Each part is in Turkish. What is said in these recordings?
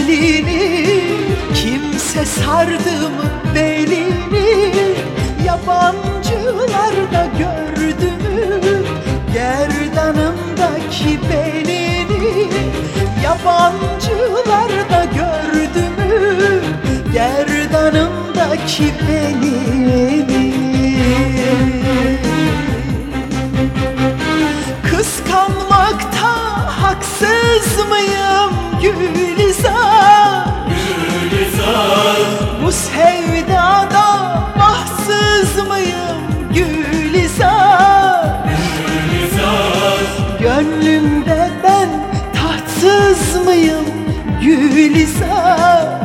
elini Kimse sardı mı belini? Yabancılarda gördüm Gerdanımdaki belini? Yabancılarda gördüm Gerdanımdaki belini? Tatsız mıyım Gülizar?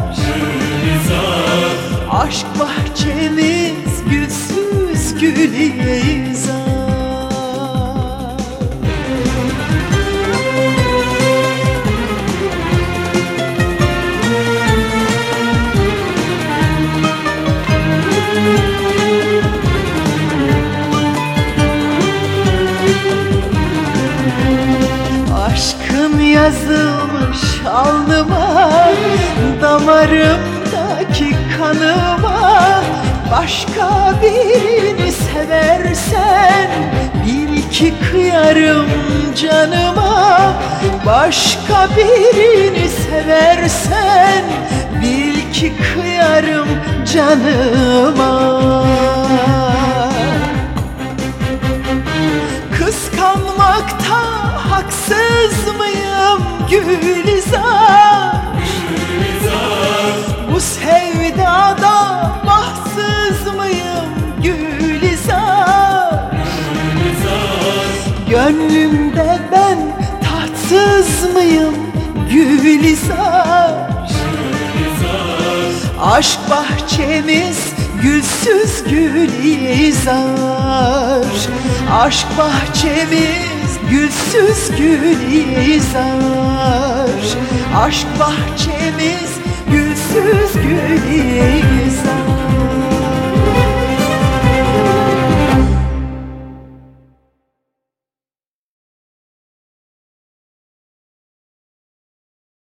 Aşk bahçemiz gülsüz gülizar Aşkın yazılmış alnıma Damarımdaki kanıma. Başka birini seversen Bil ki kıyarım canıma. Başka birini seversen Bil ki kıyarım canıma Kıskanmakta haksız mıyım Gülizar? Bu sevdada mahsız mıyım Gülizar? Gönlümde ben tatsız mıyım Gülizar? Aşk bahçemiz gülsüz gülizar Aşk bahçemiz gülsüz gülizar Aşk bahçemiz gülsüz gülizar